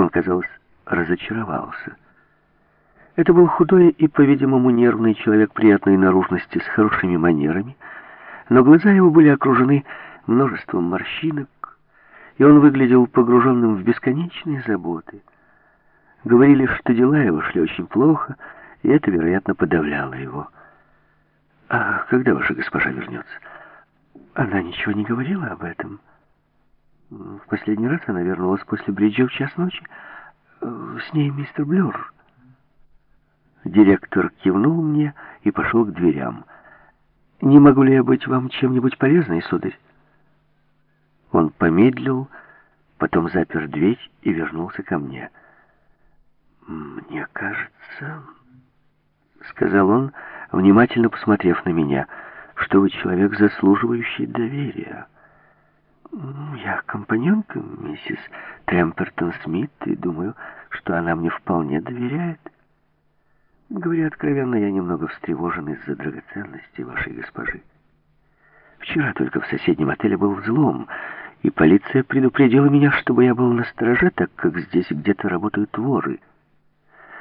Он, казалось, разочаровался. Это был худой и, по-видимому, нервный человек приятной наружности с хорошими манерами, но глаза его были окружены множеством морщинок, и он выглядел погруженным в бесконечные заботы. Говорили, что дела его шли очень плохо, и это, вероятно, подавляло его. «А когда ваша госпожа вернется?» Она ничего не говорила об этом. В последний раз она вернулась после бриджа в час ночи. С ней мистер Блюр. Директор кивнул мне и пошел к дверям. «Не могу ли я быть вам чем-нибудь полезной, сударь?» Он помедлил, потом запер дверь и вернулся ко мне. «Мне кажется...» — сказал он, внимательно посмотрев на меня, что вы человек, заслуживающий доверия. Я компаньонка миссис Темпертон Смит и думаю, что она мне вполне доверяет. Говоря откровенно, я немного встревожен из-за драгоценностей вашей госпожи. Вчера только в соседнем отеле был взлом, и полиция предупредила меня, чтобы я был настороже, так как здесь где-то работают воры.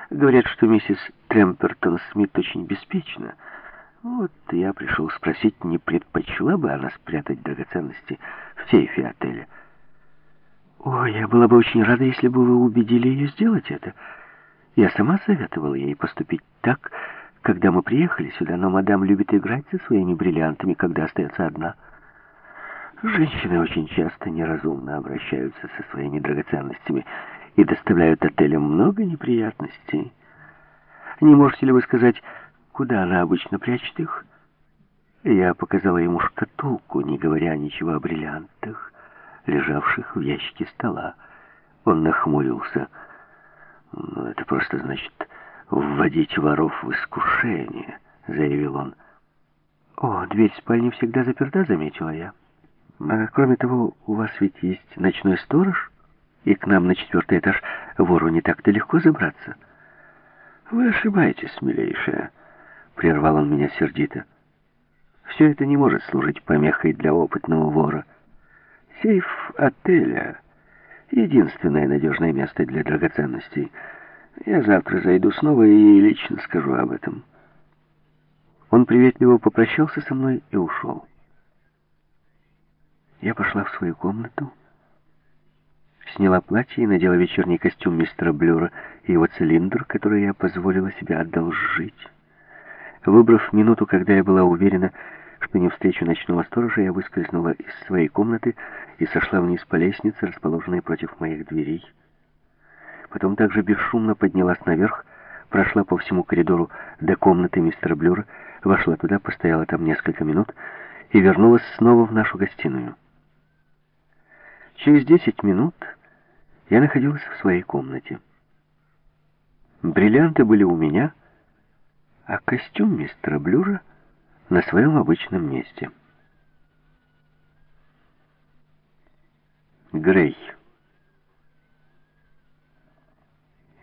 Говорят, что миссис Темпертон Смит очень беспечна. Вот я пришел спросить, не предпочла бы она спрятать драгоценности в сейфе отеля. О, я была бы очень рада, если бы вы убедили ее сделать это. Я сама советовала ей поступить так, когда мы приехали сюда, но мадам любит играть со своими бриллиантами, когда остается одна. Женщины очень часто неразумно обращаются со своими драгоценностями и доставляют отелям много неприятностей. Не можете ли вы сказать, куда она обычно прячет их? Я показала ему шкатулку, не говоря ничего о бриллиантах, лежавших в ящике стола. Он нахмурился. «Ну, это просто значит вводить воров в искушение», — заявил он. «О, дверь спальни всегда заперта», — заметила я. «А кроме того, у вас ведь есть ночной сторож, и к нам на четвертый этаж вору не так-то легко забраться». «Вы ошибаетесь, милейшая», — прервал он меня сердито. «Все это не может служить помехой для опытного вора. Сейф отеля — единственное надежное место для драгоценностей. Я завтра зайду снова и лично скажу об этом». Он приветливо попрощался со мной и ушел. Я пошла в свою комнату, сняла платье и надела вечерний костюм мистера Блюра и его цилиндр, который я позволила себе одолжить. Выбрав минуту, когда я была уверена, что не встречу ночного сторожа, я выскользнула из своей комнаты и сошла вниз по лестнице, расположенной против моих дверей. Потом также бесшумно поднялась наверх, прошла по всему коридору до комнаты мистера Блюра, вошла туда, постояла там несколько минут и вернулась снова в нашу гостиную. Через десять минут я находилась в своей комнате. Бриллианты были у меня, а костюм мистера Блюра на своем обычном месте. Грей.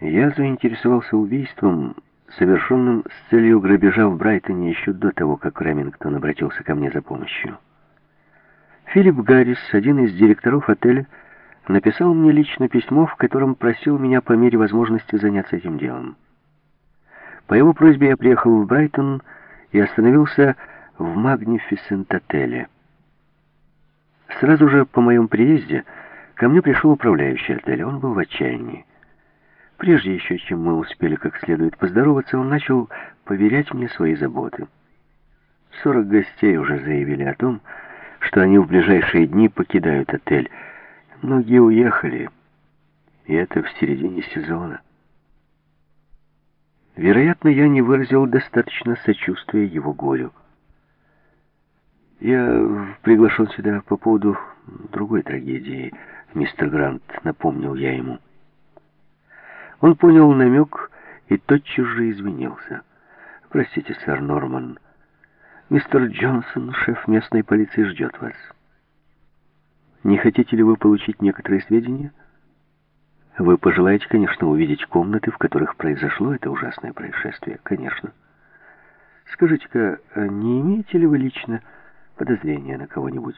Я заинтересовался убийством, совершенным с целью грабежа в Брайтоне еще до того, как Ремингтон обратился ко мне за помощью. Филипп Гаррис, один из директоров отеля, написал мне лично письмо, в котором просил меня по мере возможности заняться этим делом. По его просьбе я приехал в Брайтон и остановился в Магнифисент-отеле. Сразу же по моем приезде ко мне пришел управляющий отеля. Он был в отчаянии. Прежде еще, чем мы успели как следует поздороваться, он начал поверять мне свои заботы. Сорок гостей уже заявили о том, что они в ближайшие дни покидают отель, Многие уехали, и это в середине сезона. Вероятно, я не выразил достаточно сочувствия его горю. Я приглашен сюда по поводу другой трагедии, мистер Грант, напомнил я ему. Он понял намек и тотчас же извинился. Простите, сэр Норман, мистер Джонсон, шеф местной полиции, ждет вас. Не хотите ли вы получить некоторые сведения? Вы пожелаете, конечно, увидеть комнаты, в которых произошло это ужасное происшествие. Конечно. Скажите-ка, а не имеете ли вы лично подозрения на кого-нибудь?